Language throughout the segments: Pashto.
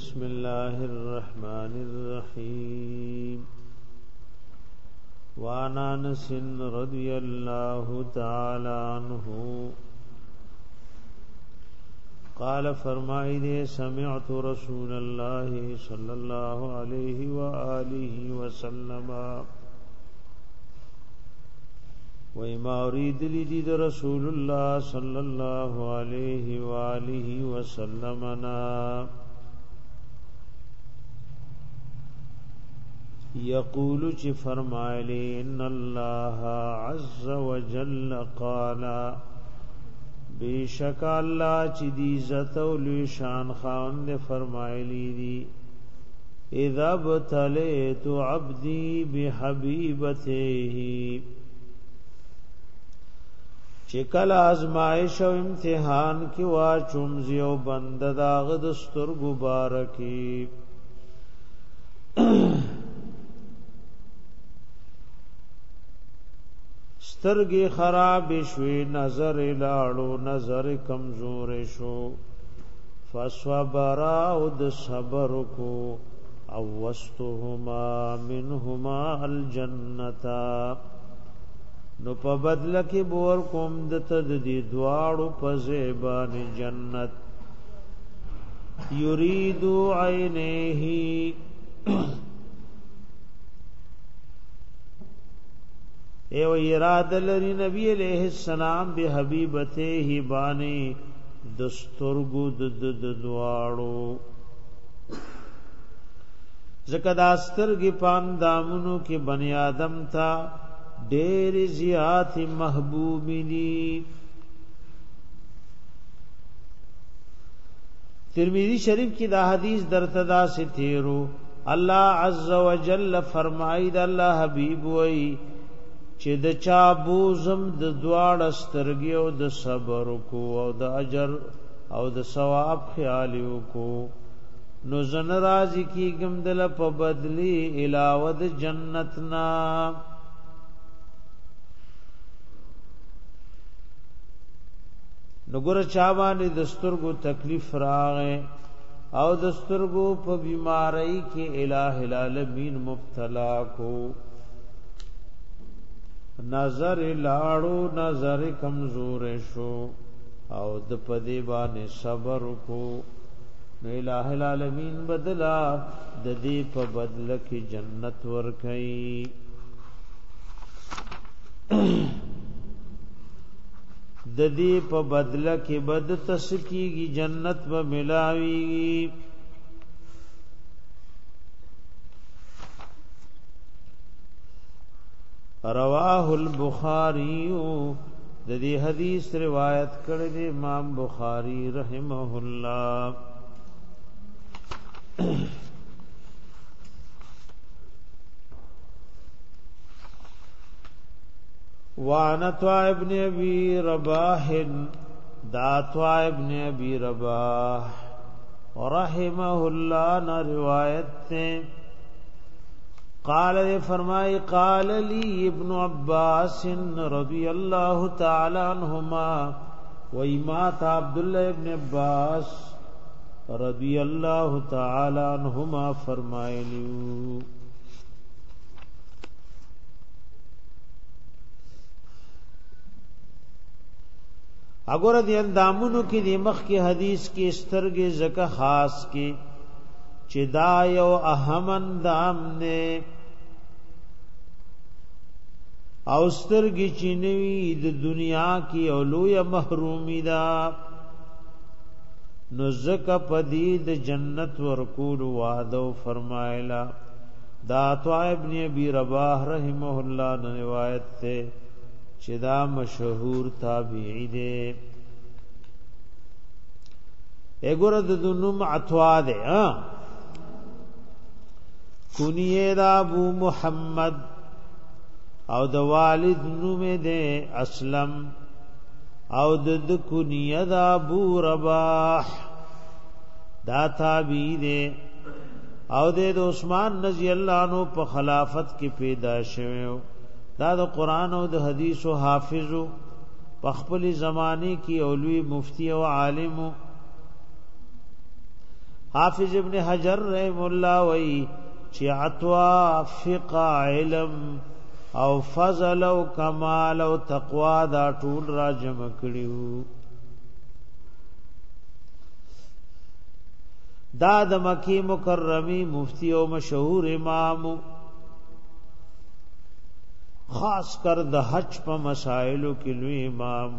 بسم الله الرحمن الرحيم وانا انس رضي الله تعالى عنه قال فرمائی دے سمعت رسول الله صلى الله عليه واله وسلم وما اريد لدي رسول الله صلى الله عليه واله وسلم یقول چې فرمایلی ان الله عز وجل قال بیشک الله چې دی عزت او لوی شان خاوند فرمایلی دی اذا بتلیت عبدی بحبیبته چې کله ازمایش او امتحان کې وا چومځي او بند داغ د سترګو بارکی سترګې خراب شوې نظر لاړو نظر کمزور شو فصبر او د صبر کو او واستهما منهما الجنتا نو په بدل کې بور کوم د تدې دواړو په زیبان جنت یرید عینه ایو اراده لري نبی عليه السلام به حبيبته هی باندې دستورګو د دواړو زکه داستر کې پام دامونو کې بنی آدم تا ډېر زیات محبوبی دي ترمذی شریف کې دا حدیث درتدا سے تیرو الله عز وجل فرمایي د الله حبيب وای چې د چا بوزم د دواړه سترګې او د صبر کو او د اجر او د ثواب خیال کو نو زن راضی کیګم دل په بدلی علاوه د جنتنا نو ګره چا باندې دستورګو تکلیف راغې او دستورګو په بیماری کې الٰه العالمین مبتلا کو نظر لاړو نظر کمزور شو او د پدې باندې صبر کو نو الٰه العالمین بدلا د دې په بدل کې جنت ور کوي د دې په بدل کې بد تسکیږي جنت و ملاويږي رواه البخاری د دې حدیث روایت کړی دی امام بخاری رحمه الله وعن طائب ابن ابي رباح دا طائب ابن ابي رباح رحمه الله نا روایت ته قال دے فرمائی قال لی ابن عباس رضی اللہ تعالی عنہما و ایمات عبداللہ ابن عباس رضی اللہ تعالی عنہما فرمائی لیو اگر دی اندامونو کی دی مخ کی حدیث کی استرگ زکا خاص کی چې دا یو اهم اندام نه او سترګې چینوي د دنیا کې او لوی محرومي دا نو زکه پدید جنت ورکول وعده فرمایلا دا طائب ابن ابي رباح رحمه الله نے روایت ته چې دا مشهور تابعی دی اګوره د نوم عطوا دی ها کنیه دا ابو محمد او د والد نوم دې اسلم او د د کنیه دا ابو رباح دا تابعی دې او د عثمان رضی الله عنه په خلافت کې پیدا شوه دا د قران او د حدیث او حافظ په خپل زمانه کې اولوی مفتی او عالم حافظ ابن حجر رحم الله وی چې عطوا فقه علم او فضل او کمال او تقوا دا ټول را جمع کړیو دا د مکی مکرمی مفتی او مشهور امام خاص کر د حج په مسائلو کې لوی امام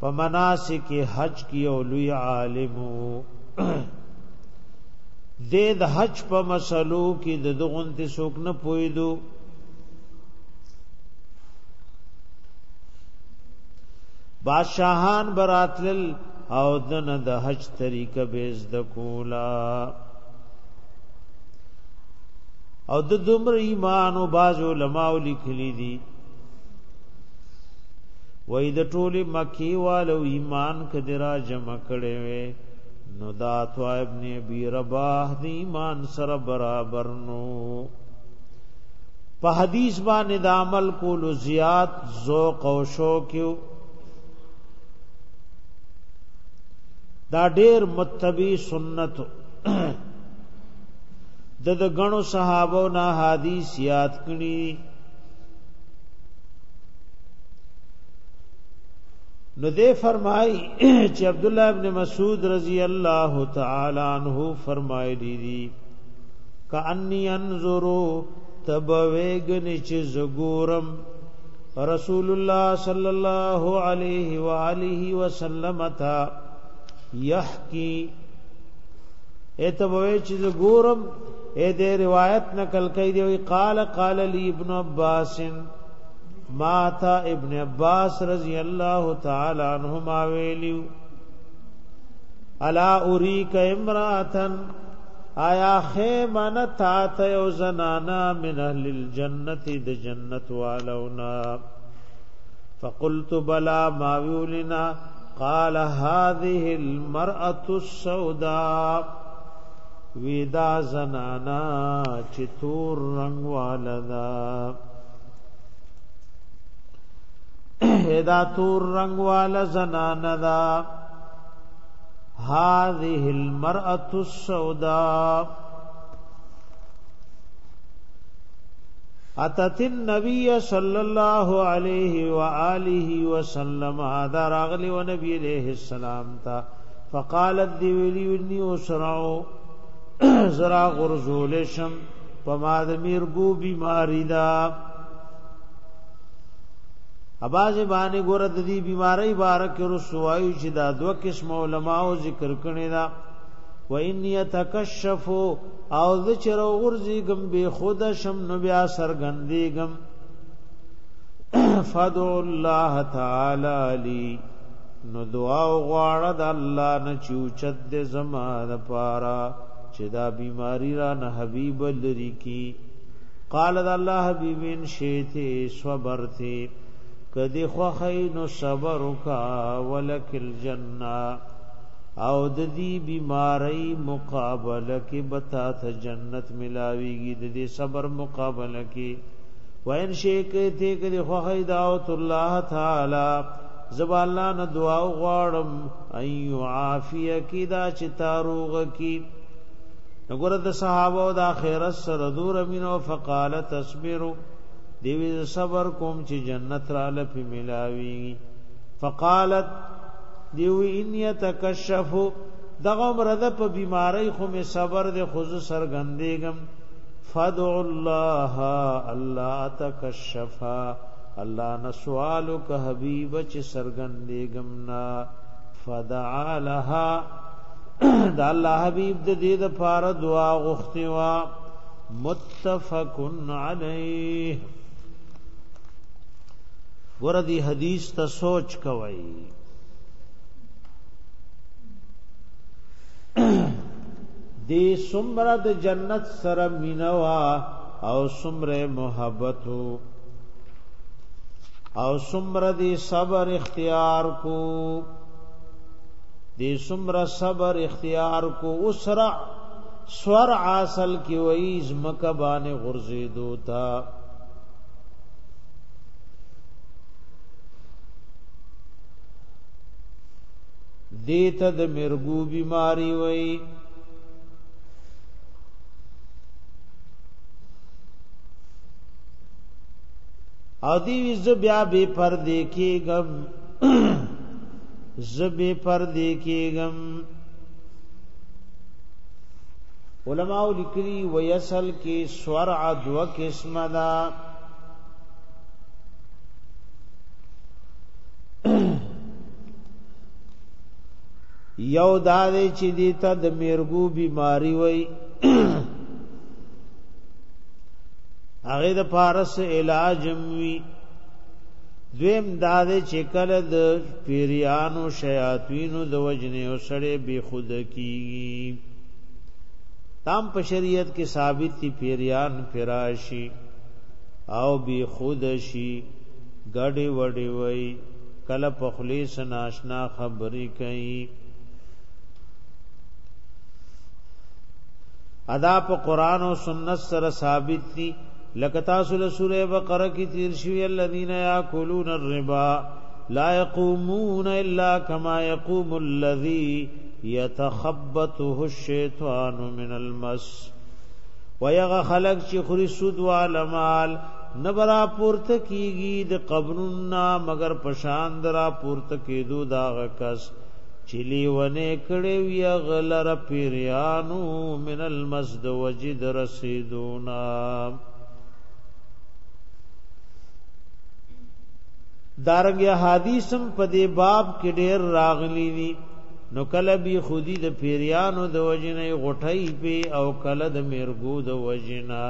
په مناسک حج کې او لوی عالم د د حج په مسلو کې د دغونې څوک نه پوهدو بادشاہان براتلل او دنه د حج طریقه بیز د کولا او د دومره ایمان او باز علماء لیکلی دي وای د ټوله مکی والو ایمان کدی را جمع کړي وي نو دا تو ابن ابي رباح دی ایمان سره برابر نو په حدیث باندې د عمل کولو زیات ذوق او شوق یو دا ډېر متبي سنت د د غنو صحابو نه حدیث یاد کړي نو دے فرمائی چې عبد الله ابن مسعود رضی الله تعالی عنہ فرمایلی دی, دی کانی انظرو تبویگن چې زګورم رسول الله صلی الله علیه و آله وسلم تا یحکی ایتبوی چې زګورم اې دې روایت نقل کړي دی قال قال لی ابن عباس ما تا ابن عباس رضی الله تعالی عنہما ویلیو الا اوریک امراتن آیا خیمن تا ته او زنانا من اهل الجنت د جنت والونا فقلت بلا ما ویلنا قال هذه المرأة السوداء ویدا زنانا چتور رنگ والدا دا تور رنگ والا زنان دا هذه المرأة السوداء اتت النبي صلى الله عليه وآله وسلم هذا راغلی و نبی علیہ السلام تا فقالت دیویلی انی اسرعو زرا غرزولشم پما د میرګو بیماری دا اباز باندې ګور د دې بیماری بارک رسوایو چې دا دوه قسم علما او ذکر کړي دا و ان يتکشف او ذکر غرزی گم به خود شم نو بیا سرګندی گم فدع الله تعالی لی نو دعا غواړه د الله نه چوچد د زمانه پارا چې دا بیماری را نه حبیب لری کی قال الله حبیب ان شیته صبرته کدی خوخی نو صبر کا ولک الجنه او د دې بیماری مقابله کې بتا ته جنت ملاويږي د دې صبر مقابله کې وین شیک ته کدی خوخی دعوت الله تعالی زب الله نه دعا غواړم ایو عافیه کی دا چې تاروغ کی نګور د صحابه او د اخرت سره دور امینو فقالت اصبروا دیوی صبر کوم چې جنت را لپی ملاوی فقالت دیوی ان یتکشف دغه مرده په بیماری خو می صبر د خود سرګندېګم فدع الله الله تکشفا الله نسوالک حبیب چې سرګندېګم نا فدعا لها دا الله حبیب د دې د فار دعا غوښتي وا متفقن علیه ګور دی حدیث ته سوچ کوی دی سمره د جنت سره مینوا او سمره محبت او سمره دی صبر اختیار کو دی سمره صبر اختیار کو اسرع سورع اصل کی وئی زمکبان غرزیدو تا دیتا د مرګو بیماری وای ادی وز بیا به پر دیکي غم زبه پر دیکي غم علماء لیکلي ويصل کې سورع دو قسمه ده یو دارې چې دی ته د میرګو بیماری وای هغه د پارس علاج وی دویم دارې چې کله د پیریانو شیاطینو د وجنې او سړې به خود کیږي تام په شریعت کې ثابت دي پیریان فراشي او به خود شي ګډي وډي وای کله په خلیص ناشنا خبرې کوي ادا په قران او سنت سره ثابت دي لکه تاسو له سوره بقره کې تیر شوی الذين ياكلون الربا لا يقومون الا كما يقوم الذي يتخبطه الشيطان من المس ويغ خلق چې خوري سود والمال نبرا پورته کیږي د قبرنا مگر پشان درا پورته کیدو دا غکس چلی ونه کړي وی غلر پیرانو من المسد وجد رسیدونا دارنګه حدیثم په دې باب کې ډېر راغلی وی نو کله به خودی د پیرانو د وجنې غټۍ په او کله د مرګو د وجنا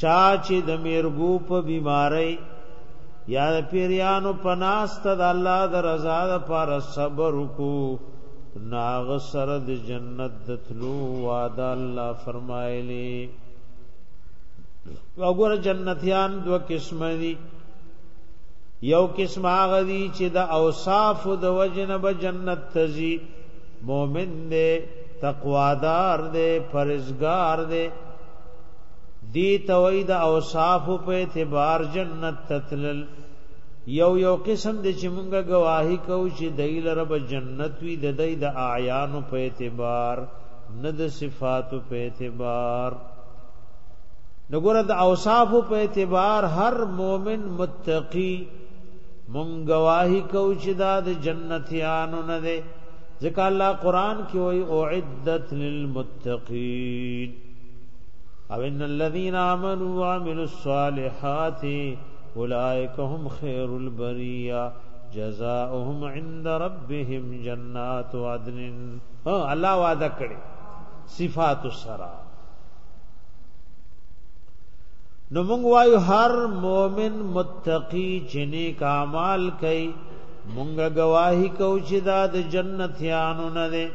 چا چې د مرګو په بیماری یا د پیریانو پناست د الله د رضا د پار صبر کو ناغ سره د جنت د تلو وعده الله فرمایلی وګوره جنتیان دو قسم دي یو قسم هغه دي چې د اوصاف د وجنب جنت تزي مؤمن دې تقوادار دې پرزګار دې دی توید اوصاف په اعتبار جنت تتلل یو یو قسم د چې مونږه گواہی کوو چې دایل رب جنت وی د دای د اعیان په اعتبار نه د صفات په اعتبار نګور د اوصاف په اعتبار هر مؤمن متقی مونږ گواہی کوو چې د جنتیانو نه ده ځکه الله قران کې وی اعدت للمتقین او ان الذين امنوا وعملوا الصالحات اولئك هم خير البريه جزاؤهم عند ربهم جنات عدن ها الله وعده کړي صفات السرا نو موږ وایو هر مؤمن متقی جنې کمال کوي مونږ گواہی کو چې دا د جنت یانو نه ده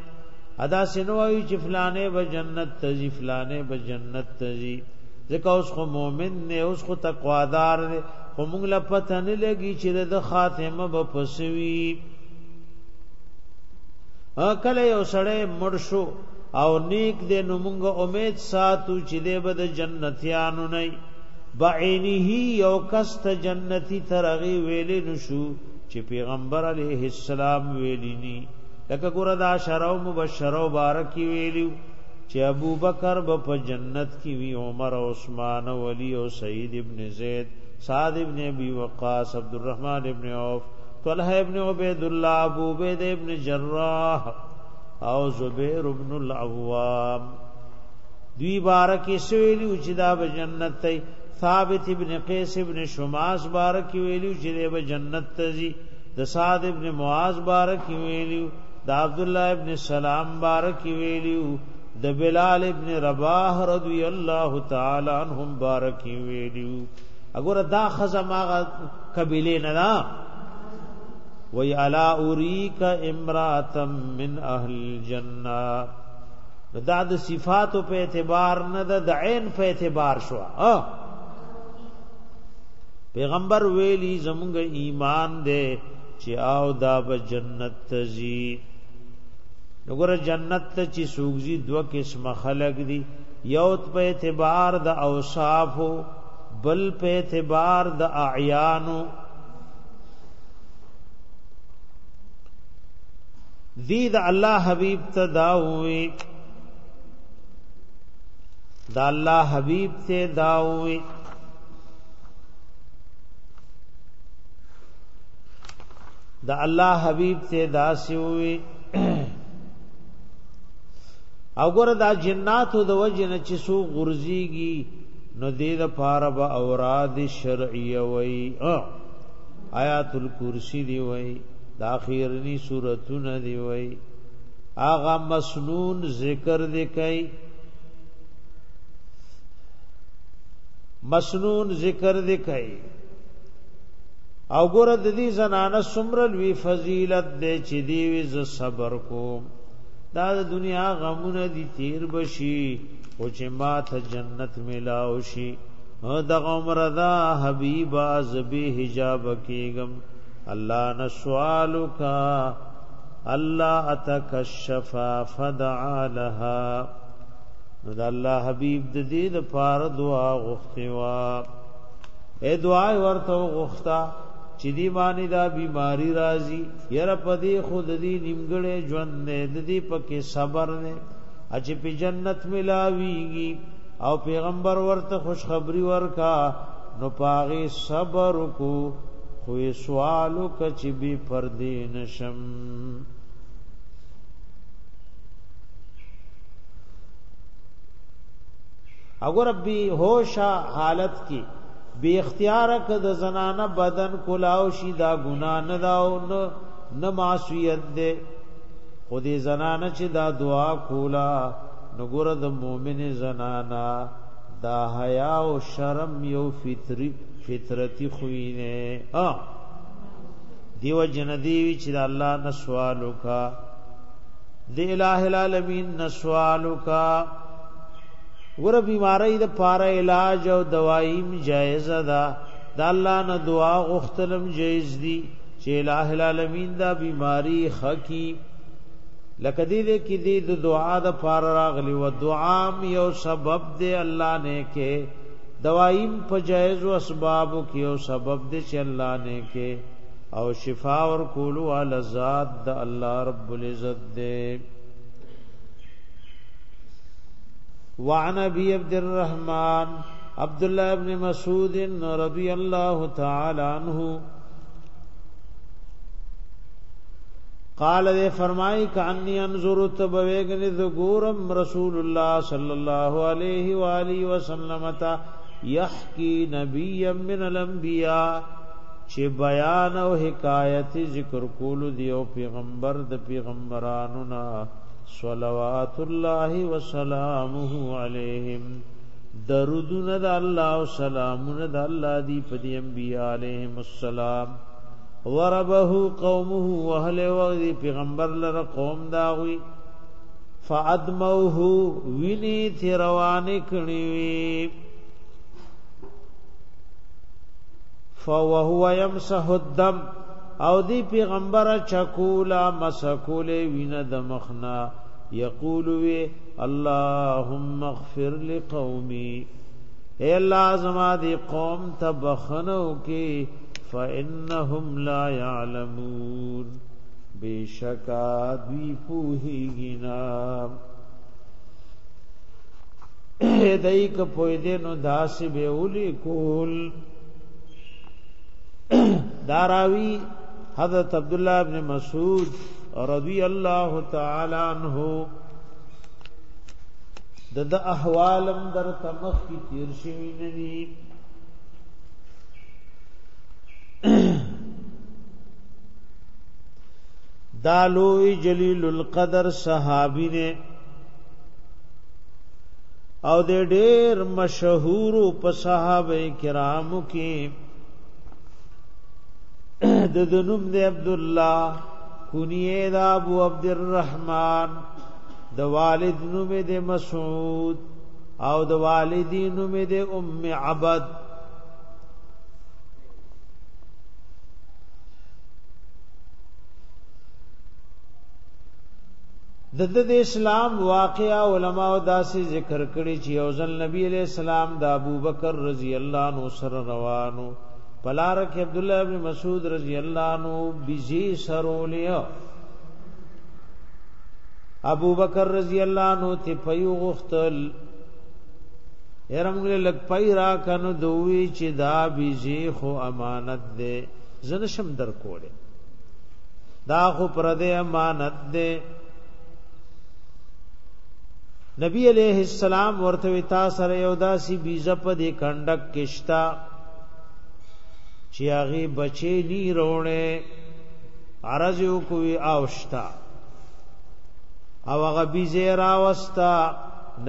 ادا سنوایو چې فلانه به جنت تزي فلانه به جنت تزي ځکه اوس خو مؤمن نه اوس خو تقوادار نه خو موږ لا پته نه لګي چې د خاتمه به پسوي کله یو سړی مړ شو او نیک دې نو موږ امید ساتو چې دې به د جنتیانو نه بعینه یو کس ته جنتی ترغي ویلې نشو چې پیغمبر علیه السلام ویلینی لکه ګور دا شرو مبشرو بارکی ویلو چې ابو بکر به په جنت کې وی عمر او عثمان او علي او سعید ابن زید سعد ابن ابي وقاص عبد الرحمن ابن عوف طلحه ابن عبد الله ابو عبيد ابن جراح او زبير ابن العوام دوی بارکی سویلی چې دا به جنت ته ثابت ابن قیس ابن شماس بارکی ویلی چې دا به جنت ته ځي د سعد ابن معاذ بارکی ویلی د عبد الله ابن سلام بارک ویلیو د بلال ابن رباح رضی الله تعالی عنهم بارک ویلیو اگر دا خزم آغا کبیلی ندا وی علا اوریک امراتم من اهل الجنہ دا د صفاتو په اعتبار نه د عین په اعتبار شو پیغمبر ویلی زمونږ ایمان دے چې او دا به جنت تزي وګوره جنت ته چې سوګزي دوه قسم خلق دي یو په اعتبار د اوصاف بل په اعتبار د اعیانو دی د الله حبیب ته دا وې دا الله حبیب ته دا وې د الله حبيب ته داسې وي او ګره دا جناتو د وجنه چې سو غرزيږي نو دې د پاره به اوراد شرعيه وي آیات الکرسی دی وای د اخیرنی سورتون دی وای آغا مسنون ذکر دی کای مسنون ذکر دی کای او ګوره د دې زنانه سمرل وی فضیلت دې چې دی وی ز صبر کو دا د دنیا غمونه دي تیر بشي او چې ما ته جنت ملاو شي دا عمر دا حبیبا زبی حجاب کیګم الله نسوالک الله اتکشف فدعا لها نو دا الله حبیب د دې لپاره دعا غوښتي وا اے دعا ورته غوښتا چې دی باندې دا بیماری راځي یره پدې خود دې نیمګړې ژوند نه د دې پکې صبر نه اچ په جنت ملاويږي او پیغمبر ورته خوشخبری ورکا نو پاغي صبر کو خو سوالو کچ بي پردې نشم اگر ربی ہوشا حالت کی بی اختیار ک د زنانه بدن کلاو شي دا ګنا نه دا او نه معصیت ده خودی زنانه چې دا دعا کولا نګور د مؤمن زنانا دا حیا او شرم یو فطری فطرتی خوینه ها دیو جن دیوی چې الله نسوالو کا دی الہ العالمین نسوالو کا ګوره بیماری د پاره علاج او دوایم جایز ده د الله نه دعا غوښتلم جایز دي چې الٰه العالمین دا بیماری خکی لکه دې دې کې دې د دعا د پاره راغلی و دعا یو سبب دې الله نه کې دوایم په جایز او اسباب کې یو سبب دې چې الله نه کې او شفا ور کولو ال ذات د الله رب العزت دې وعن ابي عبد الرحمن عبد الله ابن مسعود رضي الله تعالى عنه قال دې فرمای کانی انظر تبویګن ذ ګورم رسول الله صلی الله علیه و الی وسلم تا یحکی نبی من الانبیاء چې بیان او حکایت ذکر کول دی او پیغمبر د پیغمبرانو نه صلوات الله وسلامه عليهم درود ند الله او سلامنا د الله دی په دی انبیاء علیهم السلام وربه قومه واهله وغدي پیغمبر لره قوم دا داوی فادموه ویني تی روان کړي فوهو يمسح الدم او دی پیغمبر چکولا مسکولې وینه د مخنا یقول وی اللهم اغفر لقومي اے الله زما دی قوم ته بخنو کی فانهم لا يعلمون بشکا دوی پوهیږي دای ک پوی دې نو داسې به ولي کول داراوی حضرت عبد الله ابن مسعود رضی الله تعالی عنہ د د احوالم در تمخ کی تیر شوی ندی دالوی جلیل القدر صحابی نے او د ډېر مشهور په صحابه کرامو کې د ذنوب دی عبد الله کنیه دا ابو عبد الرحمن د والد نوم دی مسعود او د والدین نوم دی ام عبد د د اسلام واقعا علما او داسې ذکر کړي چې اوزل نبی علیہ السلام د ابوبکر رضی الله عنه سره روانو پلارک عبد الله ابن مسعود رضی الله عنه بيزي سرولیا ابو بکر رضی الله عنه ته پيو غختل يرمغه لګ پي را کنه دوی چې دا بيزي خو امانت ده زنه شم در کوله دا خو پر دې امانت ده نبی علیہ السلام ورته تا سره یو داسي بيزه په دې کندک کشتا چې هغه بچی نی روړې عرض کوي اوشتا او هغه بيزه را وستا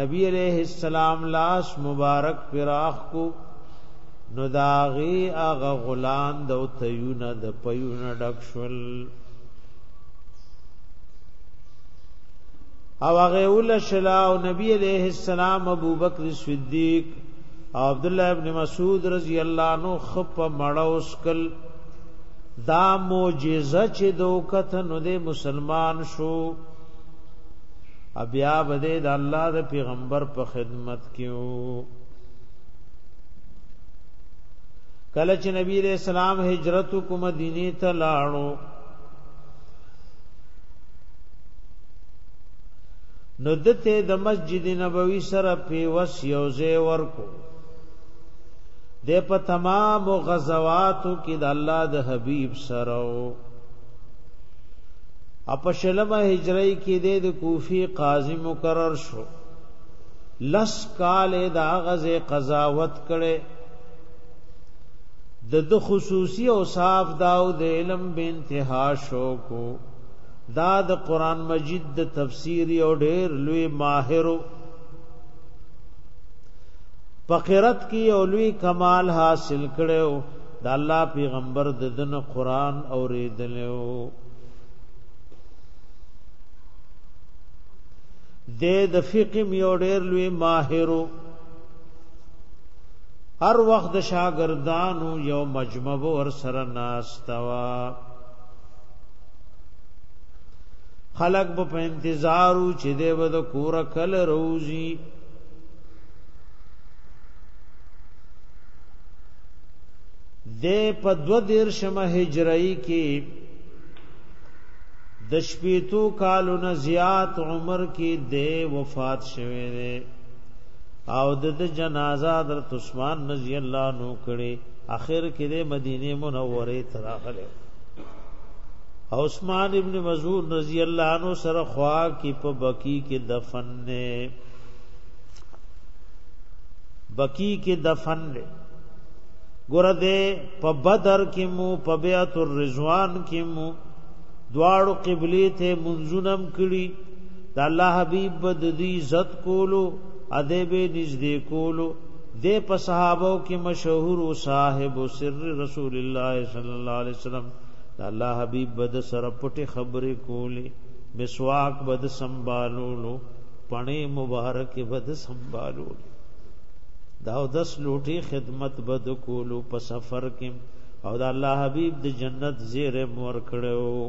نبی علیہ السلام لاس مبارک پراخ کو نو داغي اغه غلان دو تیونه د پیونه ډکشل او هغه ول شلا او نبی علیہ السلام ابوبکر صدیق عبد الله ابن مسعود رضی الله عنه خپ مړو سکل دا معجزه چې دوکته نو د مسلمان شو بیا بده د الله د پیغمبر په خدمت کیو کله چې نبی علیہ السلام هجرت کو مدینه ته لاړو نو دته د مسجد نبوي سره په وس یوځه ورکو د په تمام غزواتو کې د الله د حبيب سره او اپشلمه هجری کې د کوفی قاضی مقرر شو لس کال د غزه قضاوت کړي د د خصوصي او صاف داو د علم به انتها شو کو دا د قران مجید د تفسیری او ډېر لوی ماهرو فقرت کې اولوي کمال حاصل کړو د الله پیغمبر د دن قران اوریدلو د د فقه یو ډېر لوی ماهرو هر وخت شاګردانو یو مجمع ور سره ناستوا خلق په انتظارو چې دیو د کور کل روزي د په دو دیر شمه هجرئی کې د شپېتو کالو نه زیات عمر کې د وفات شوه دی او د جنازه حضرت عثمان رضی الله نو کړي اخر کې د مدینه منوره تراغله او عثمان ابن مزعون رضی الله عنه سره خوا کې په بکی کې دفن نه بکی کې دفن نه ګره دې په بدر کې مو په بیت الرضوان کې مو دواړو قبلي ته منځونم کړي د الله حبيب بد دې عزت کولو ادب نږدې کولو د په صحابو کې مشهور صاحب سر رسول الله صلی الله علیه وسلم د الله حبيب بد سره پټه خبرې کولې مسواک بد سنبالولو پणे مبارک بد سنبالولو دا او دس لوټي خدمت بد کولو په سفر کې او دا الله حبيب د جنت زیر مور کړو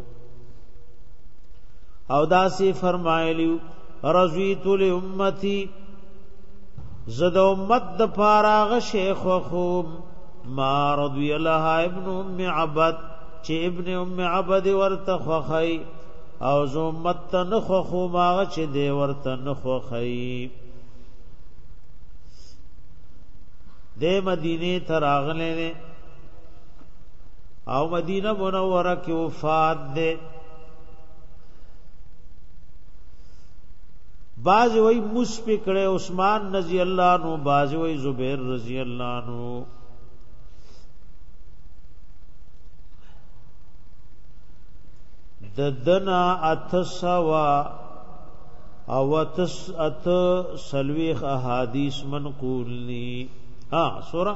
او دا سي فرمایلی رضیت لامتی زد امت د فارغ شیخ خو ما رضی الله ابن ام عبد چې ابن ام عبد ورته خوخی او زو امت نه خو ما چې دی ورته نه خوخی د مدینه تر اغله نه او مدینه منوره کې وفات ده باز وای مس په کړه عثمان رضی الله عنه باز وای زبیر رضی الله عنه ددنا اتسوا او اتس ات سلویخ احادیث منقولنی ها سورہ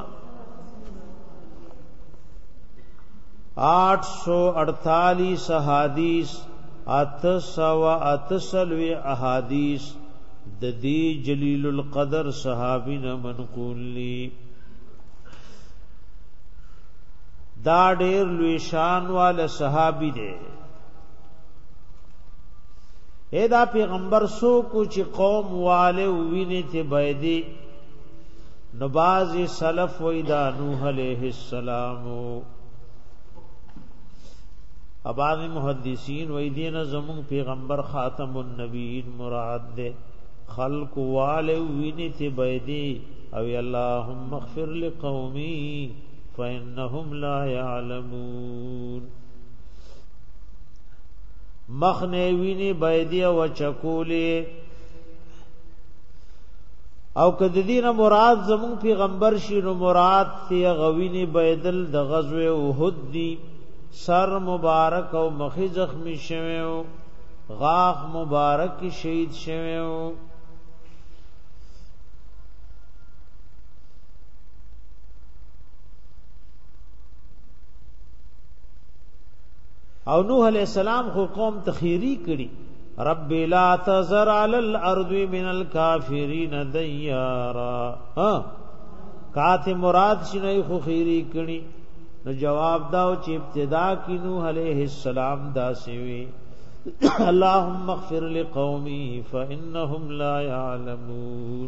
848 احادیث اتسوا اتسلوی احادیث د دې جلیل القدر صحابین منقول لی دا ډېر لوی شان وال صحابي دی اې دا پیغمبر سو کو چې قوم والے وینې ته بيدې نو باز سلف و ادا نوح علیہ السلام اباز محدثین و ایدین زمون پیغمبر خاتم النبیین مراد دے خلق والوین تبیدی او اللهم اغفر لقومی فانهم لا يعلمون مخنوینی بیدی و چکولی او کد دینه مراد زمون پیغمبر شي نو مراد سی غوینه بيدل د غزوه احد دی سر مبارک او مخی زخمی شویو غاخ مبارک شهید شویو او نوح علیہ السلام خو قوم تخیری کړي رب لا تزر على الارض من الكافرين ديارا ها کاته مراد شنه خو خيري کړي نو جواب داو چې ابتدا کینو عليه السلام داسي وي اللهم اغفر لقومي فانهم لا يعلمون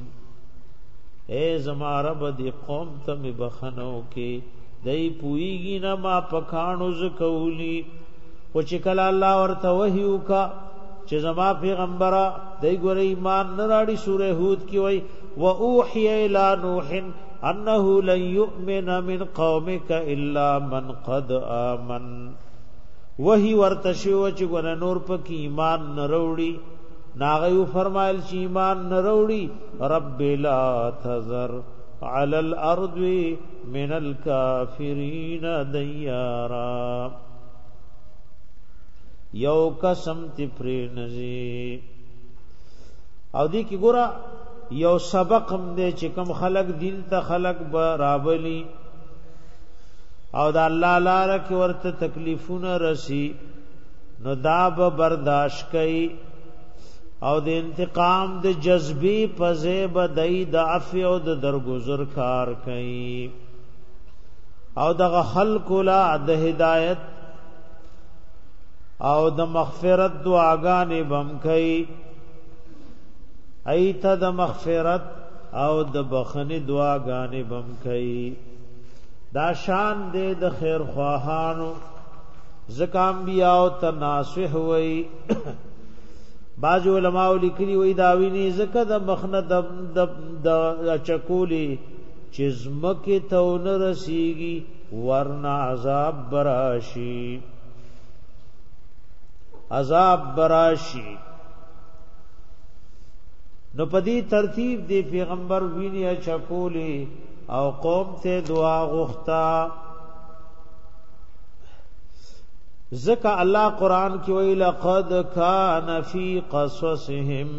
اے زما رب دې قوم ته بخنو کې دای پویږي نه ما پخانو ز کولی او چې کله الله ورته وحي وکړه چې زما پیغمبره دای ګورې ایمان نه راړي سورې هود کې وای و اوحي الى نوح انه لن يؤمن من قومك الا من قد امن وہی ورتشو چې ګور نور پکې ایمان نه راوړي ناغیو فرمایل چې ایمان نه راوړي رب لا تذر على الارض من الكافرين ديارا یو قسم تی پری نزی او دی کی ګورا یو سبق هم دی چې کم خلق دین ته خلق برابلی او دا الله لاره کې ورته تکلیفونه رسی نو دا به برداشت کئ او د انتقام د جذبی پزې بدای د عفو او د درگذر کار کئ او دغه خلق لا د هدایت او د مغفرت دعاګانې بم کوي ایت د مغفرت او د بخنې دعاګانې بم کوي دا شان دې د خیر خواهانو زکام بیا او تناسح وای باج علماء لیکلی وای داویني زکه د مخنه د د چکولی چزمکه تون رسیږي ورنا عذاب براشي عذاب براشی نو پدی ترتیب دی پیغمبر وینیا چکولی او قوم ته دعا غختا ذکا الله قران کې وی لقد کان فی قصصهم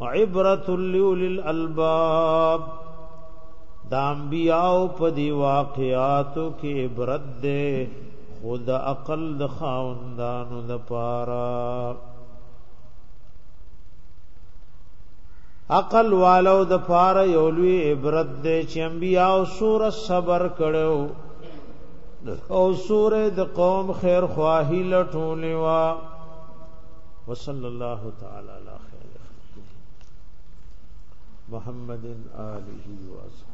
عبرة لول الالباب دا انبیاء په دی واقعاتو کې عبرت ده خود عقل د خاوندانو د پارا عقل والو د پارا یولوی عبرت دې چې انبیا او سور صبر کړو او سور د قوم خیر خواهی لټولې وا وصلی الله تعالی علی خیر محمد آله و